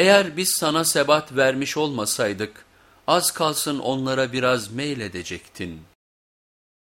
Eğer biz sana sebat vermiş olmasaydık, az kalsın onlara biraz meyledecektin.